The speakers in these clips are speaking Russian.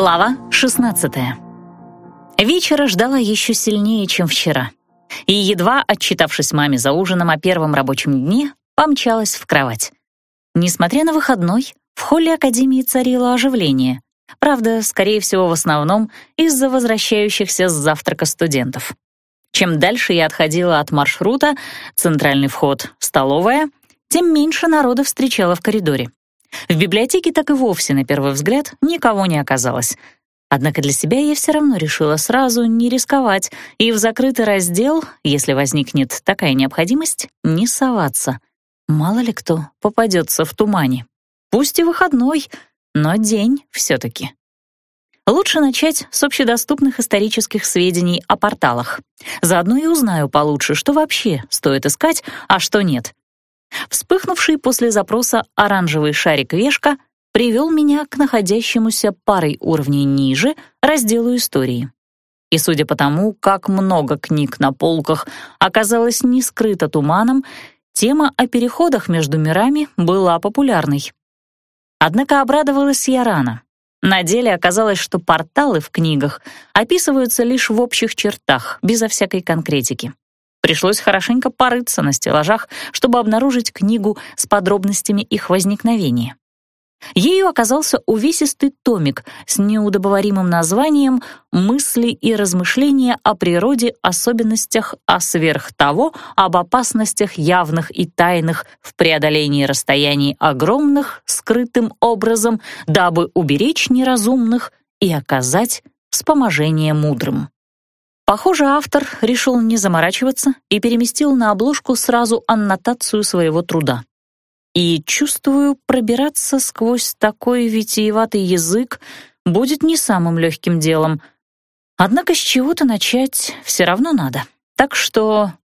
Глава 16 Вечера ждала еще сильнее, чем вчера. И, едва отчитавшись маме за ужином о первом рабочем дне, помчалась в кровать. Несмотря на выходной, в холле Академии царило оживление. Правда, скорее всего, в основном из-за возвращающихся с завтрака студентов. Чем дальше я отходила от маршрута, центральный вход, столовая, тем меньше народа встречала в коридоре. В библиотеке так и вовсе, на первый взгляд, никого не оказалось. Однако для себя я все равно решила сразу не рисковать и в закрытый раздел, если возникнет такая необходимость, не соваться. Мало ли кто попадется в тумане. Пусть и выходной, но день все-таки. Лучше начать с общедоступных исторических сведений о порталах. Заодно и узнаю получше, что вообще стоит искать, а что нет. Вспыхнувший после запроса оранжевый шарик вешка привел меня к находящемуся парой уровней ниже разделу истории. И судя по тому, как много книг на полках оказалось не скрыто туманом, тема о переходах между мирами была популярной. Однако обрадовалась я рано. На деле оказалось, что порталы в книгах описываются лишь в общих чертах, безо всякой конкретики. Пришлось хорошенько порыться на стеллажах, чтобы обнаружить книгу с подробностями их возникновения. Ею оказался увесистый томик с неудобоваримым названием «Мысли и размышления о природе, особенностях, а сверх того об опасностях явных и тайных в преодолении расстояний огромных скрытым образом, дабы уберечь неразумных и оказать вспоможение мудрым». Похоже, автор решил не заморачиваться и переместил на обложку сразу аннотацию своего труда. И, чувствую, пробираться сквозь такой витиеватый язык будет не самым легким делом. Однако с чего-то начать все равно надо. Так что,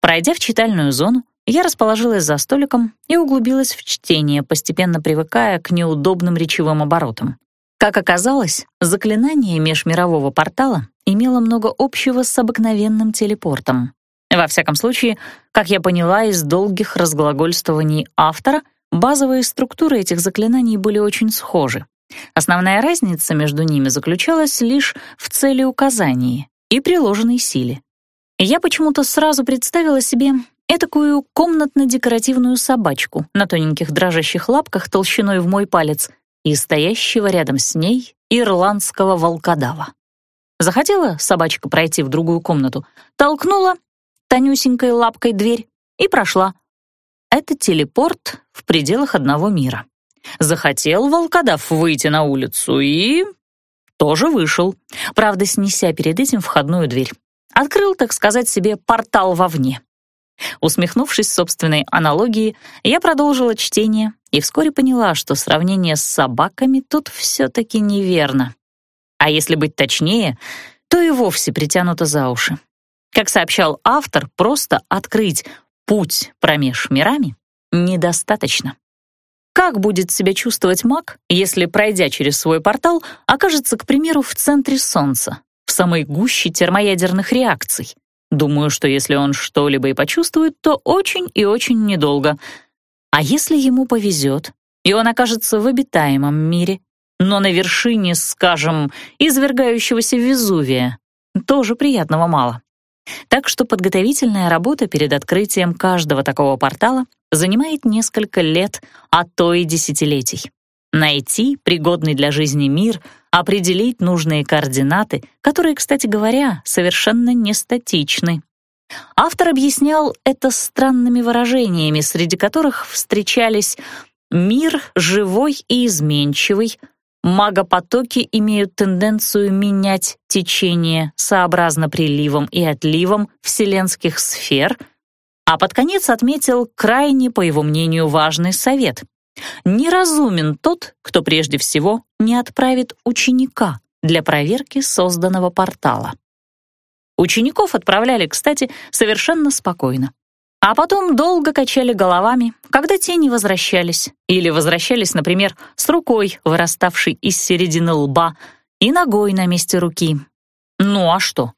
пройдя в читальную зону, я расположилась за столиком и углубилась в чтение, постепенно привыкая к неудобным речевым оборотам. Как оказалось, заклинание межмирового портала имело много общего с обыкновенным телепортом. Во всяком случае, как я поняла из долгих разглагольствований автора, базовые структуры этих заклинаний были очень схожи. Основная разница между ними заключалась лишь в цели указании и приложенной силе. Я почему-то сразу представила себе этакую комнатно-декоративную собачку на тоненьких дрожащих лапках толщиной в мой палец и стоящего рядом с ней ирландского волкодава. Захотела собачка пройти в другую комнату, толкнула тонюсенькой лапкой дверь и прошла. Это телепорт в пределах одного мира. Захотел волкодав выйти на улицу и... тоже вышел, правда, снеся перед этим входную дверь. Открыл, так сказать, себе портал вовне. Усмехнувшись собственной аналогии, я продолжила чтение и вскоре поняла, что сравнение с собаками тут все-таки неверно. А если быть точнее, то и вовсе притянуто за уши. Как сообщал автор, просто открыть путь промеж мирами недостаточно. Как будет себя чувствовать маг, если, пройдя через свой портал, окажется, к примеру, в центре Солнца, в самой гуще термоядерных реакций? Думаю, что если он что-либо и почувствует, то очень и очень недолго. А если ему повезет, и он окажется в обитаемом мире, но на вершине, скажем, извергающегося Везувия, тоже приятного мало. Так что подготовительная работа перед открытием каждого такого портала занимает несколько лет, а то и десятилетий. Найти пригодный для жизни мир, определить нужные координаты, которые, кстати говоря, совершенно не статичны. Автор объяснял это странными выражениями, среди которых встречались «мир живой и изменчивый», Магопотоки имеют тенденцию менять течение сообразно приливам и отливам вселенских сфер, а под конец отметил крайне, по его мнению, важный совет. Неразумен тот, кто прежде всего не отправит ученика для проверки созданного портала. Учеников отправляли, кстати, совершенно спокойно. А потом долго качали головами, когда те не возвращались. Или возвращались, например, с рукой, выраставшей из середины лба, и ногой на месте руки. Ну а что?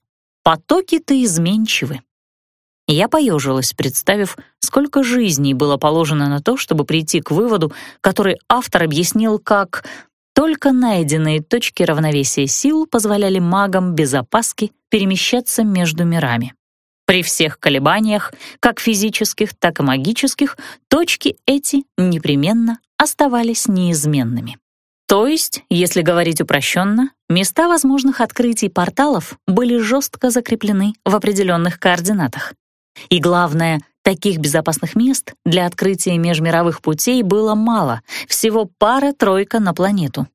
Потоки-то изменчивы. Я поежилась, представив, сколько жизней было положено на то, чтобы прийти к выводу, который автор объяснил как Только найденные точки равновесия сил позволяли магам без опаски перемещаться между мирами. При всех колебаниях, как физических, так и магических, точки эти непременно оставались неизменными. То есть, если говорить упрощенно, места возможных открытий порталов были жестко закреплены в определенных координатах. И главное, таких безопасных мест для открытия межмировых путей было мало, всего пара-тройка на планету.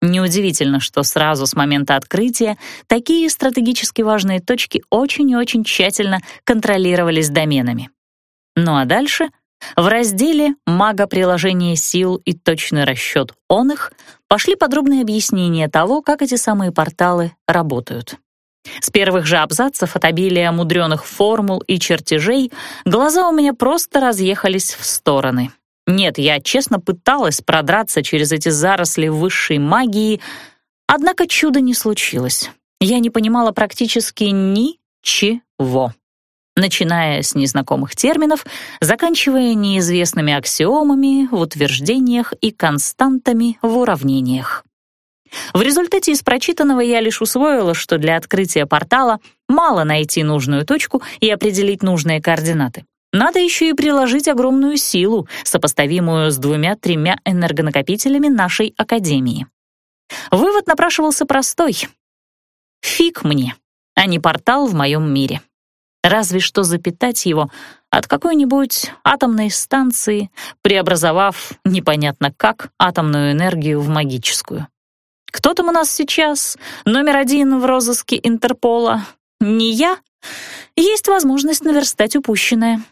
Неудивительно, что сразу с момента открытия такие стратегически важные точки очень и очень тщательно контролировались доменами. Ну а дальше — в разделе «Мага приложения сил и точный расчет он их» пошли подробные объяснения того, как эти самые порталы работают. С первых же абзацев от обилия мудреных формул и чертежей глаза у меня просто разъехались в стороны. Нет, я честно пыталась продраться через эти заросли высшей магии, однако чуда не случилось. Я не понимала практически ничего начиная с незнакомых терминов, заканчивая неизвестными аксиомами в утверждениях и константами в уравнениях. В результате из прочитанного я лишь усвоила, что для открытия портала мало найти нужную точку и определить нужные координаты. Надо еще и приложить огромную силу, сопоставимую с двумя-тремя энергонакопителями нашей Академии. Вывод напрашивался простой. Фиг мне, а не портал в моем мире. Разве что запитать его от какой-нибудь атомной станции, преобразовав непонятно как атомную энергию в магическую. Кто там у нас сейчас? Номер один в розыске Интерпола? Не я? Есть возможность наверстать упущенное.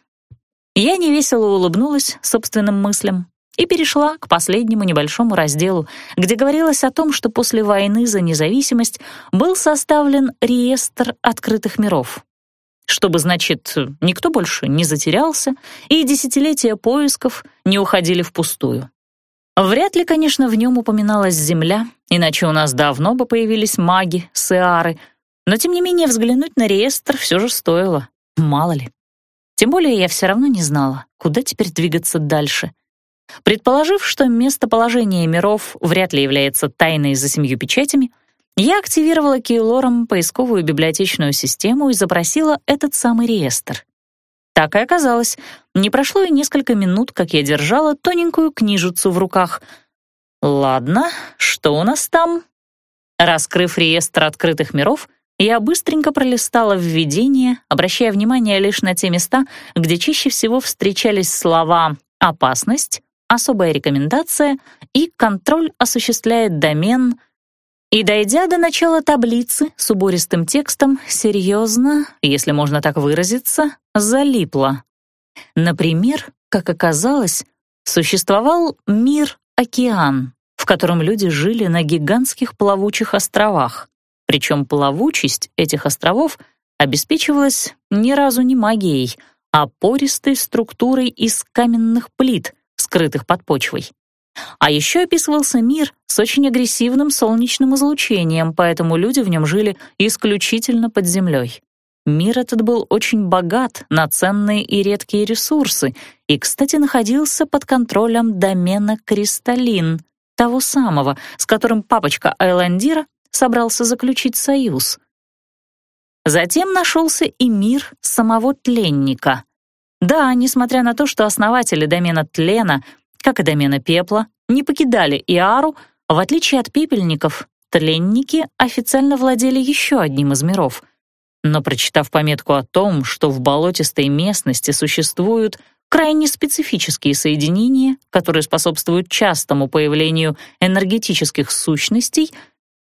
Я невесело улыбнулась собственным мыслям и перешла к последнему небольшому разделу, где говорилось о том, что после войны за независимость был составлен реестр открытых миров чтобы, значит, никто больше не затерялся и десятилетия поисков не уходили впустую. Вряд ли, конечно, в нем упоминалась Земля, иначе у нас давно бы появились маги, сеары, но тем не менее взглянуть на реестр все же стоило, мало ли. Тем более я все равно не знала, куда теперь двигаться дальше. Предположив, что местоположение миров вряд ли является тайной за семью печатями, я активировала Кейлором поисковую библиотечную систему и запросила этот самый реестр. Так и оказалось. Не прошло и несколько минут, как я держала тоненькую книжицу в руках. «Ладно, что у нас там?» Раскрыв реестр открытых миров, я быстренько пролистала введение, обращая внимание лишь на те места, где чаще всего встречались слова «опасность», «особая рекомендация» и «контроль осуществляет домен», и, дойдя до начала таблицы с убористым текстом, серьезно, если можно так выразиться, залипла. Например, как оказалось, существовал мир-океан, в котором люди жили на гигантских плавучих островах. Причем плавучесть этих островов обеспечивалась ни разу не магией, а пористой структурой из каменных плит, скрытых под почвой. А еще описывался мир с очень агрессивным солнечным излучением, поэтому люди в нем жили исключительно под землей. Мир этот был очень богат на ценные и редкие ресурсы и, кстати, находился под контролем домена Кристаллин, того самого, с которым папочка Айландира собрался заключить союз. Затем нашелся и мир самого тленника. Да, несмотря на то, что основатели домена тлена как и домена пепла, не покидали Иару, в отличие от пепельников, тленники официально владели еще одним из миров. Но прочитав пометку о том, что в болотистой местности существуют крайне специфические соединения, которые способствуют частому появлению энергетических сущностей,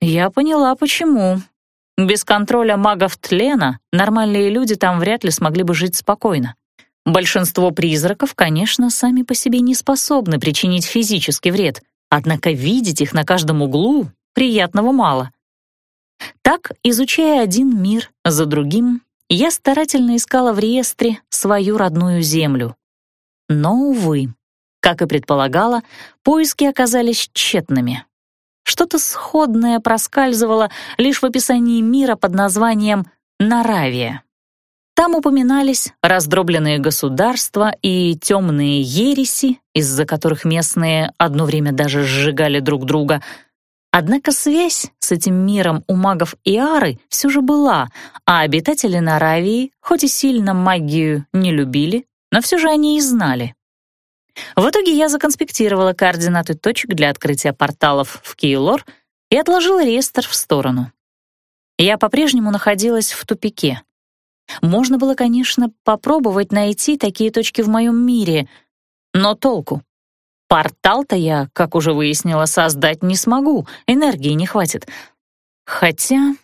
я поняла, почему. Без контроля магов тлена нормальные люди там вряд ли смогли бы жить спокойно. Большинство призраков, конечно, сами по себе не способны причинить физический вред, однако видеть их на каждом углу приятного мало. Так, изучая один мир за другим, я старательно искала в реестре свою родную землю. Но, увы, как и предполагала, поиски оказались тщетными. Что-то сходное проскальзывало лишь в описании мира под названием «Наравия». Там упоминались раздробленные государства и темные ереси, из-за которых местные одно время даже сжигали друг друга, Однако связь с этим миром у магов Иары все же была, а обитатели Наравии, хоть и сильно магию не любили, но все же они и знали. В итоге я законспектировала координаты точек для открытия порталов в Кейлор и отложила реестр в сторону. Я по-прежнему находилась в тупике. Можно было, конечно, попробовать найти такие точки в моем мире, но толку? Портал-то я, как уже выяснила, создать не смогу, энергии не хватит. Хотя...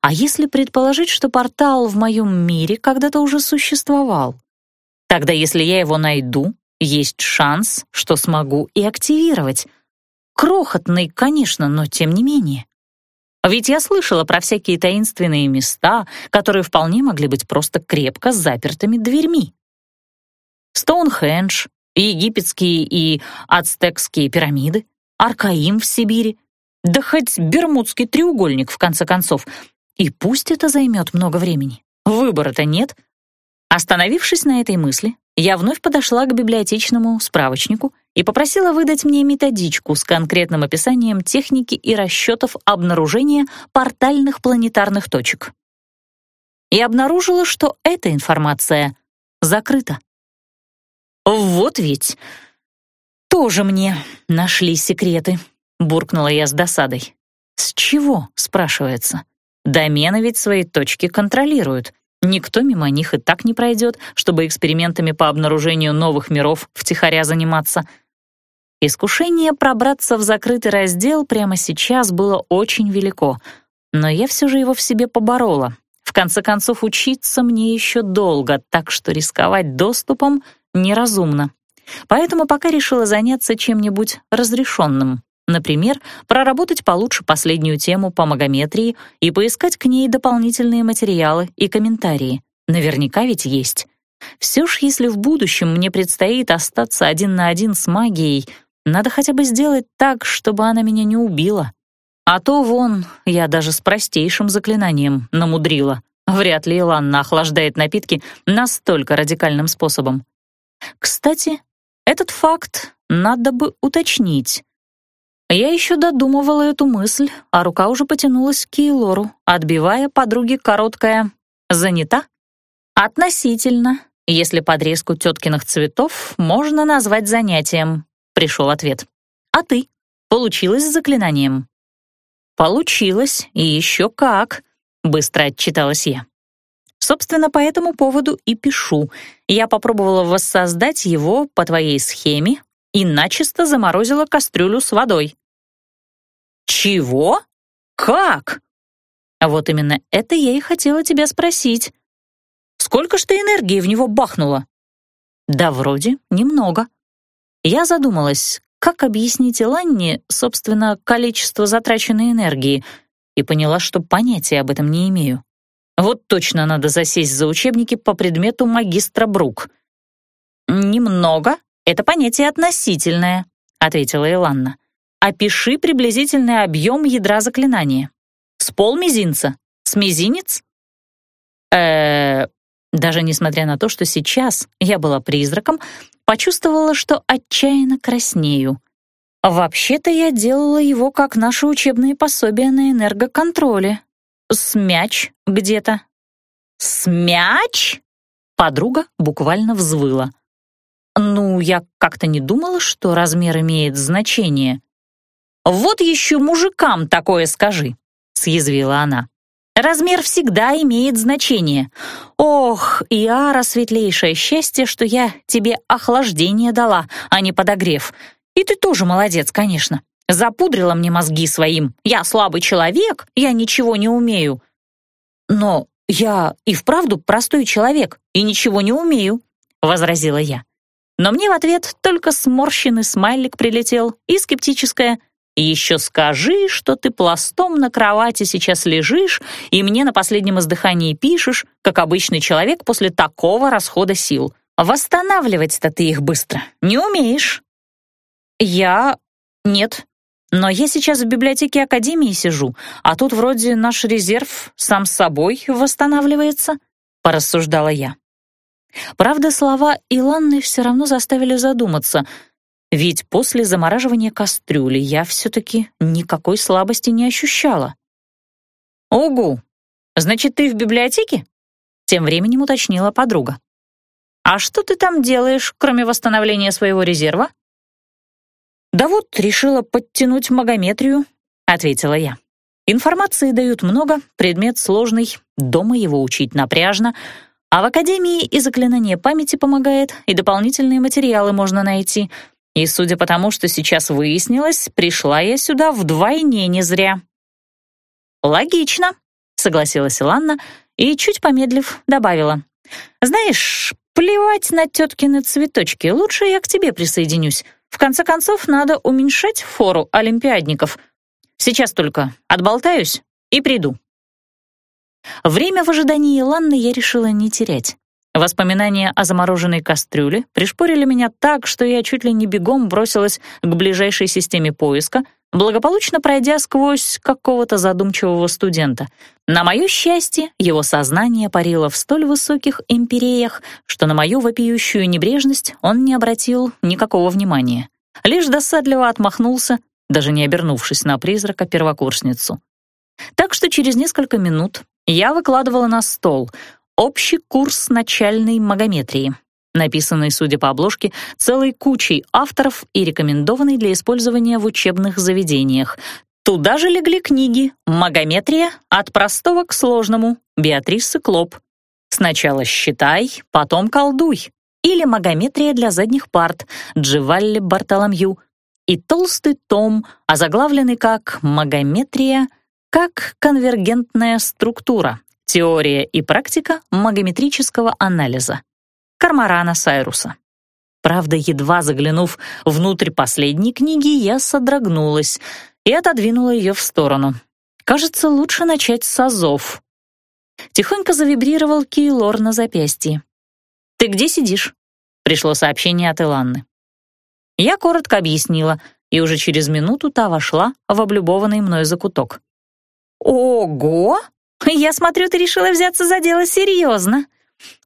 А если предположить, что портал в моем мире когда-то уже существовал? Тогда, если я его найду, есть шанс, что смогу и активировать. Крохотный, конечно, но тем не менее. Ведь я слышала про всякие таинственные места, которые вполне могли быть просто крепко запертыми дверьми. Стоунхендж, египетские и ацтекские пирамиды, Аркаим в Сибири, да хоть Бермудский треугольник, в конце концов. И пусть это займет много времени. Выбора-то нет. Остановившись на этой мысли, я вновь подошла к библиотечному справочнику и попросила выдать мне методичку с конкретным описанием техники и расчетов обнаружения портальных планетарных точек. И обнаружила, что эта информация закрыта. «Вот ведь! Тоже мне нашли секреты», — буркнула я с досадой. «С чего?» — спрашивается. «Домены ведь свои точки контролируют. Никто мимо них и так не пройдет, чтобы экспериментами по обнаружению новых миров втихаря заниматься». Искушение пробраться в закрытый раздел прямо сейчас было очень велико, но я все же его в себе поборола. В конце концов, учиться мне еще долго, так что рисковать доступом неразумно. Поэтому пока решила заняться чем-нибудь разрешенным. Например, проработать получше последнюю тему по магометрии и поискать к ней дополнительные материалы и комментарии. Наверняка ведь есть. Все ж, если в будущем мне предстоит остаться один на один с магией, надо хотя бы сделать так, чтобы она меня не убила. А то вон, я даже с простейшим заклинанием намудрила. Вряд ли Иланна охлаждает напитки настолько радикальным способом. Кстати, этот факт надо бы уточнить. Я еще додумывала эту мысль, а рука уже потянулась к Кейлору, отбивая подруге короткое «занята?» «Относительно, если подрезку теткиных цветов можно назвать занятием», пришел ответ. «А ты? Получилось с заклинанием?» «Получилось, и еще как», — быстро отчиталась я. «Собственно, по этому поводу и пишу. Я попробовала воссоздать его по твоей схеме и начисто заморозила кастрюлю с водой». «Чего? Как?» Вот именно это я и хотела тебя спросить. Сколько ж ты энергии в него бахнула? Да вроде немного. Я задумалась, как объяснить Иланне, собственно, количество затраченной энергии, и поняла, что понятия об этом не имею. Вот точно надо засесть за учебники по предмету магистра Брук. «Немного — это понятие относительное», — ответила Иланна. «Опиши приблизительный объем ядра заклинания. С полмизинца? С мизинец?» э Даже несмотря на то, что сейчас я была призраком, почувствовала, что отчаянно краснею. Вообще-то я делала его как наши учебные пособия на энергоконтроле. Смяч где-то. Смяч? Подруга буквально взвыла. Ну, я как-то не думала, что размер имеет значение. Вот еще мужикам такое скажи, съязвила она. Размер всегда имеет значение. Ох, Иара, светлейшее счастье, что я тебе охлаждение дала, а не подогрев. И ты тоже молодец, конечно. Запудрила мне мозги своим. Я слабый человек, я ничего не умею. Но я и вправду простой человек и ничего не умею, возразила я. Но мне в ответ только сморщенный смайлик прилетел и скептическое еще скажи, что ты пластом на кровати сейчас лежишь и мне на последнем издыхании пишешь, как обычный человек после такого расхода сил. Восстанавливать-то ты их быстро не умеешь. Я... нет. Но я сейчас в библиотеке Академии сижу, а тут вроде наш резерв сам собой восстанавливается, порассуждала я. Правда, слова Иланны все равно заставили задуматься — ведь после замораживания кастрюли я все-таки никакой слабости не ощущала. «Угу! Значит, ты в библиотеке?» Тем временем уточнила подруга. «А что ты там делаешь, кроме восстановления своего резерва?» «Да вот, решила подтянуть магометрию», — ответила я. «Информации дают много, предмет сложный, дома его учить напряжно, а в академии и заклинание памяти помогает, и дополнительные материалы можно найти. И судя по тому, что сейчас выяснилось, пришла я сюда вдвойне не зря». «Логично», — согласилась Иланна и, чуть помедлив, добавила. «Знаешь, плевать на теткины цветочки, лучше я к тебе присоединюсь. В конце концов, надо уменьшать фору олимпиадников. Сейчас только отболтаюсь и приду». Время в ожидании Ланны я решила не терять. Воспоминания о замороженной кастрюле пришпорили меня так, что я чуть ли не бегом бросилась к ближайшей системе поиска, благополучно пройдя сквозь какого-то задумчивого студента. На мое счастье, его сознание парило в столь высоких империях, что на мою вопиющую небрежность он не обратил никакого внимания. Лишь досадливо отмахнулся, даже не обернувшись на призрака-первокурсницу. Так что через несколько минут я выкладывала на стол общий курс начальной магометрии, написанный, судя по обложке, целой кучей авторов и рекомендованный для использования в учебных заведениях. Туда же легли книги «Магометрия. От простого к сложному» Беатрисы Клоп. Сначала считай, потом колдуй. Или «Магометрия для задних парт» Дживалли Бартоломью. И толстый том, озаглавленный как «Магометрия как конвергентная структура. Теория и практика магометрического анализа. Кармарана Сайруса. Правда, едва заглянув внутрь последней книги, я содрогнулась и отодвинула ее в сторону. Кажется, лучше начать с азов. Тихонько завибрировал Кейлор на запястье. «Ты где сидишь?» — пришло сообщение от Иланны. Я коротко объяснила, и уже через минуту та вошла в облюбованный мной закуток. «Ого! Я смотрю, ты решила взяться за дело серьезно»,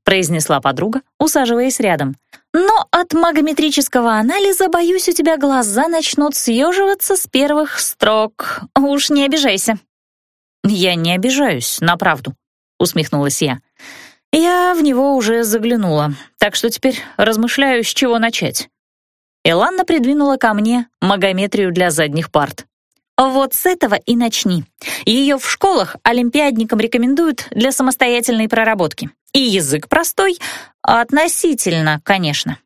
произнесла подруга, усаживаясь рядом. «Но от магометрического анализа, боюсь, у тебя глаза начнут съеживаться с первых строк. Уж не обижайся». «Я не обижаюсь, на правду», — усмехнулась я. «Я в него уже заглянула, так что теперь размышляю, с чего начать». Эланна придвинула ко мне магометрию для задних парт. Вот с этого и начни. Ее в школах олимпиадникам рекомендуют для самостоятельной проработки. И язык простой, относительно, конечно.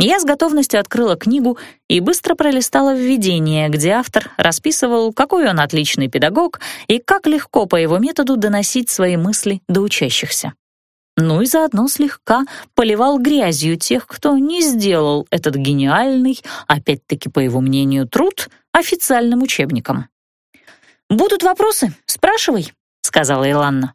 Я с готовностью открыла книгу и быстро пролистала введение, где автор расписывал, какой он отличный педагог и как легко по его методу доносить свои мысли до учащихся. Ну и заодно слегка поливал грязью тех, кто не сделал этот гениальный, опять-таки по его мнению, труд официальным учебником. «Будут вопросы? Спрашивай», — сказала Иланна.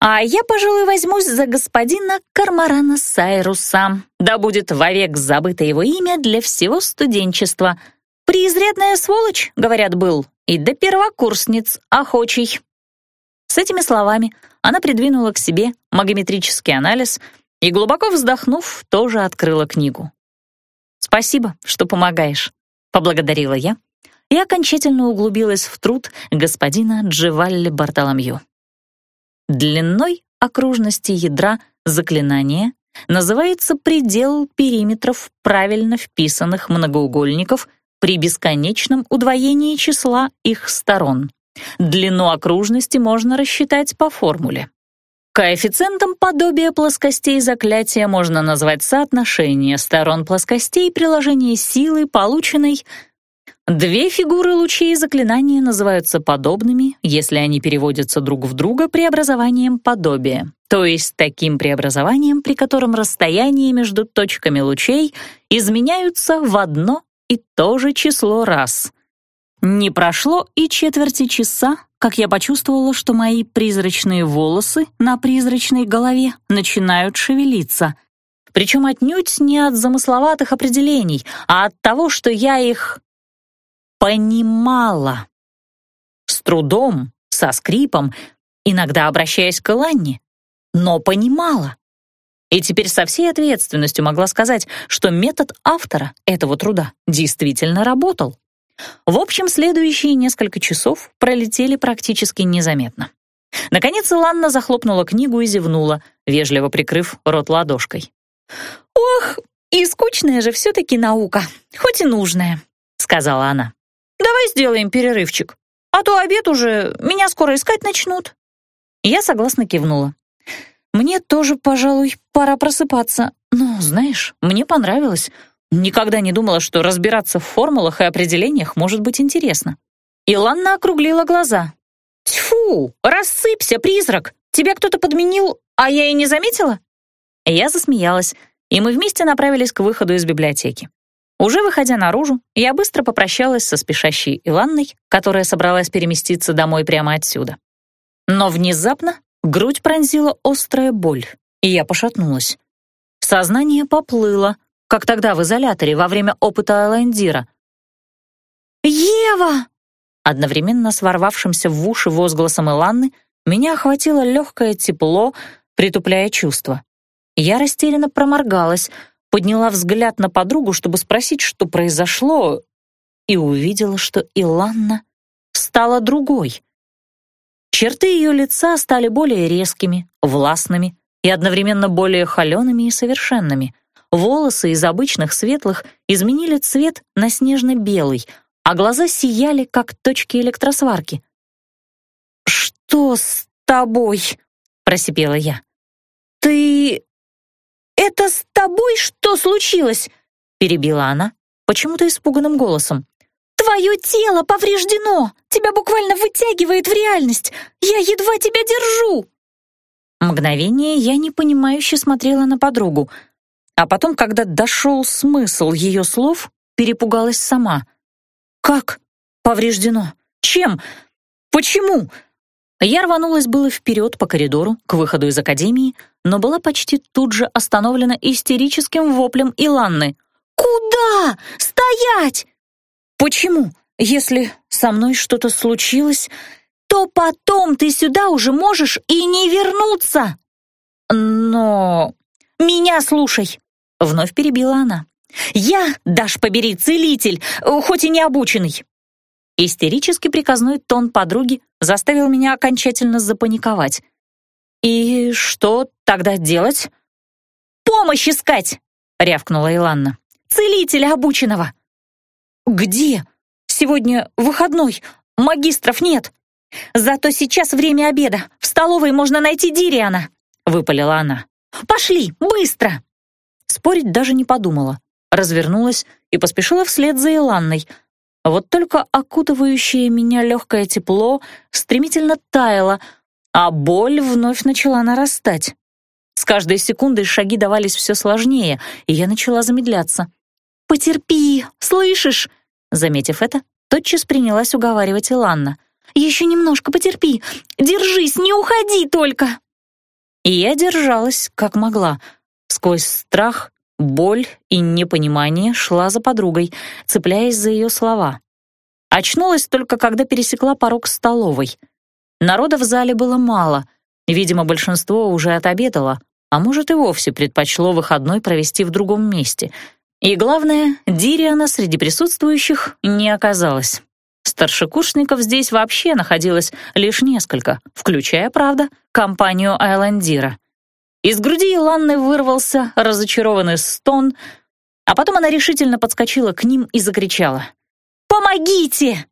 «А я, пожалуй, возьмусь за господина Кармарана Сайруса. Да будет вовек забыто его имя для всего студенчества. Преизрядная сволочь, говорят, был, и до первокурсниц охочий». С этими словами она придвинула к себе магометрический анализ и, глубоко вздохнув, тоже открыла книгу. «Спасибо, что помогаешь», — поблагодарила я и окончательно углубилась в труд господина Дживалли Бартоломью. Длиной окружности ядра заклинания называется предел периметров правильно вписанных многоугольников при бесконечном удвоении числа их сторон. Длину окружности можно рассчитать по формуле. Коэффициентом подобия плоскостей заклятия можно назвать соотношение сторон плоскостей приложения силы, полученной Две фигуры лучей заклинания называются подобными, если они переводятся друг в друга преобразованием подобия, то есть таким преобразованием, при котором расстояние между точками лучей изменяются в одно и то же число раз. Не прошло и четверти часа, как я почувствовала, что мои призрачные волосы на призрачной голове начинают шевелиться. Причем отнюдь не от замысловатых определений, а от того, что я их понимала. С трудом, со скрипом, иногда обращаясь к Ланне, но понимала. И теперь со всей ответственностью могла сказать, что метод автора этого труда действительно работал. В общем, следующие несколько часов пролетели практически незаметно. Наконец Иланна захлопнула книгу и зевнула, вежливо прикрыв рот ладошкой. «Ох, и скучная же все-таки наука, хоть и нужная», — сказала она. «Давай сделаем перерывчик, а то обед уже, меня скоро искать начнут». Я согласно кивнула. «Мне тоже, пожалуй, пора просыпаться. Но, знаешь, мне понравилось. Никогда не думала, что разбираться в формулах и определениях может быть интересно». Иланна округлила глаза. «Тьфу, рассыпься, призрак! Тебя кто-то подменил, а я и не заметила?» Я засмеялась, и мы вместе направились к выходу из библиотеки. Уже выходя наружу, я быстро попрощалась со спешащей Иланной, которая собралась переместиться домой прямо отсюда. Но внезапно грудь пронзила острая боль, и я пошатнулась. Сознание поплыло, как тогда в изоляторе во время опыта Айландира. «Ева!» Одновременно с ворвавшимся в уши возгласом Иланны меня охватило легкое тепло, притупляя чувства. Я растерянно проморгалась, подняла взгляд на подругу, чтобы спросить, что произошло, и увидела, что Иланна стала другой. Черты ее лица стали более резкими, властными и одновременно более холеными и совершенными. Волосы из обычных светлых изменили цвет на снежно-белый, а глаза сияли, как точки электросварки. «Что с тобой?» — просипела я. «Ты «Это с тобой что случилось?» — перебила она почему-то испуганным голосом. «Твое тело повреждено! Тебя буквально вытягивает в реальность! Я едва тебя держу!» Мгновение я непонимающе смотрела на подругу, а потом, когда дошел смысл ее слов, перепугалась сама. «Как повреждено? Чем? Почему?» Я рванулась было вперед по коридору, к выходу из академии, но была почти тут же остановлена истерическим воплем Иланны. «Куда? Стоять!» «Почему? Если со мной что-то случилось, то потом ты сюда уже можешь и не вернуться!» «Но...» «Меня слушай!» — вновь перебила она. «Я, дашь побери, целитель, хоть и не обученный. Истерически приказной тон подруги заставил меня окончательно запаниковать. «И что тогда делать?» «Помощь искать!» — рявкнула Иланна. «Целителя обученного!» «Где? Сегодня выходной, магистров нет. Зато сейчас время обеда, в столовой можно найти Дириана!» — выпалила она. «Пошли, быстро!» Спорить даже не подумала. Развернулась и поспешила вслед за Иланной — вот только окутывающее меня легкое тепло стремительно таяло, а боль вновь начала нарастать. С каждой секундой шаги давались все сложнее, и я начала замедляться. «Потерпи, слышишь?» Заметив это, тотчас принялась уговаривать Иланна. «Еще немножко потерпи, держись, не уходи только!» И я держалась, как могла. Сквозь страх Боль и непонимание шла за подругой, цепляясь за ее слова. Очнулась только, когда пересекла порог столовой. Народа в зале было мало. Видимо, большинство уже отобедало, а может и вовсе предпочло выходной провести в другом месте. И главное, Дириана среди присутствующих не оказалось. Старшекурсников здесь вообще находилось лишь несколько, включая, правда, компанию Айландира. Из груди Иланны вырвался разочарованный стон, а потом она решительно подскочила к ним и закричала. «Помогите!»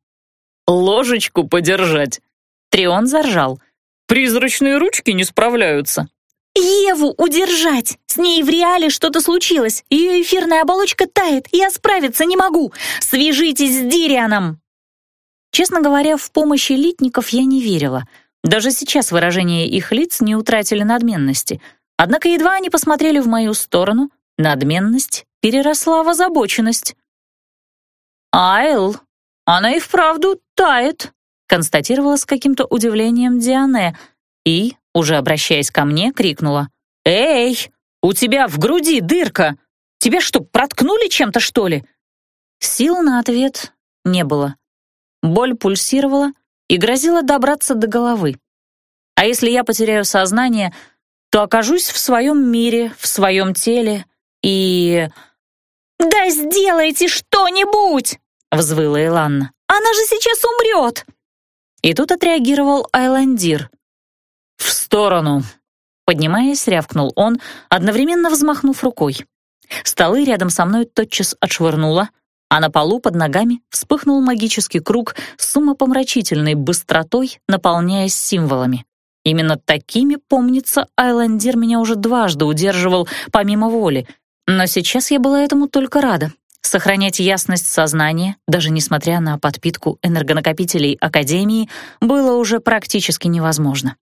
«Ложечку подержать!» Трион заржал. «Призрачные ручки не справляются!» «Еву удержать! С ней в реале что-то случилось. Ее эфирная оболочка тает, я справиться не могу. Свяжитесь с Дирианом!» Честно говоря, в помощь элитников я не верила. Даже сейчас выражения их лиц не утратили надменности — Однако едва они посмотрели в мою сторону, надменность переросла в озабоченность. «Айл, она и вправду тает», — констатировала с каким-то удивлением Диане и, уже обращаясь ко мне, крикнула. «Эй, у тебя в груди дырка! Тебя что, проткнули чем-то, что ли?» Сил на ответ не было. Боль пульсировала и грозила добраться до головы. А если я потеряю сознание — то окажусь в своем мире, в своем теле и... «Да сделайте что-нибудь!» — взвыла Иланна. «Она же сейчас умрет!» И тут отреагировал Айландир. «В сторону!» Поднимаясь, рявкнул он, одновременно взмахнув рукой. Столы рядом со мной тотчас отшвырнуло, а на полу под ногами вспыхнул магический круг с умопомрачительной быстротой, наполняясь символами. Именно такими, помнится, Айландир меня уже дважды удерживал помимо воли, но сейчас я была этому только рада. Сохранять ясность сознания, даже несмотря на подпитку энергонакопителей Академии, было уже практически невозможно.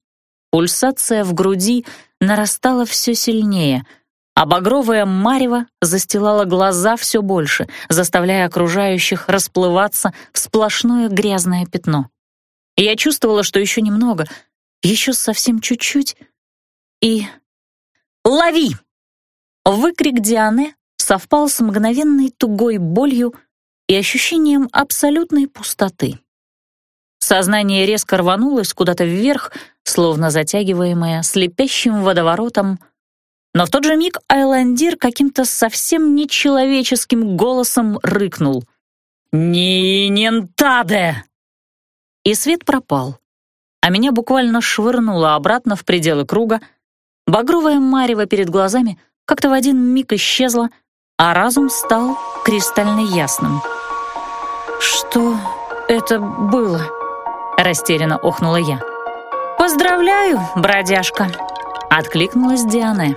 Пульсация в груди нарастала все сильнее, а багровая марево застилала глаза все больше, заставляя окружающих расплываться в сплошное грязное пятно. Я чувствовала, что еще немного, еще совсем чуть-чуть, и... «Лови!» Выкрик Дианы совпал с мгновенной тугой болью и ощущением абсолютной пустоты. Сознание резко рванулось куда-то вверх, словно затягиваемое слепящим водоворотом, но в тот же миг Айландир каким-то совсем нечеловеческим голосом рыкнул. «Нинентаде!» И свет пропал, а меня буквально швырнуло обратно в пределы круга. Багровое марево перед глазами как-то в один миг исчезло, а разум стал кристально ясным. «Что это было?» — растерянно охнула я. «Поздравляю, бродяжка!» — откликнулась Диане.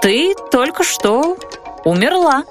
«Ты только что умерла!»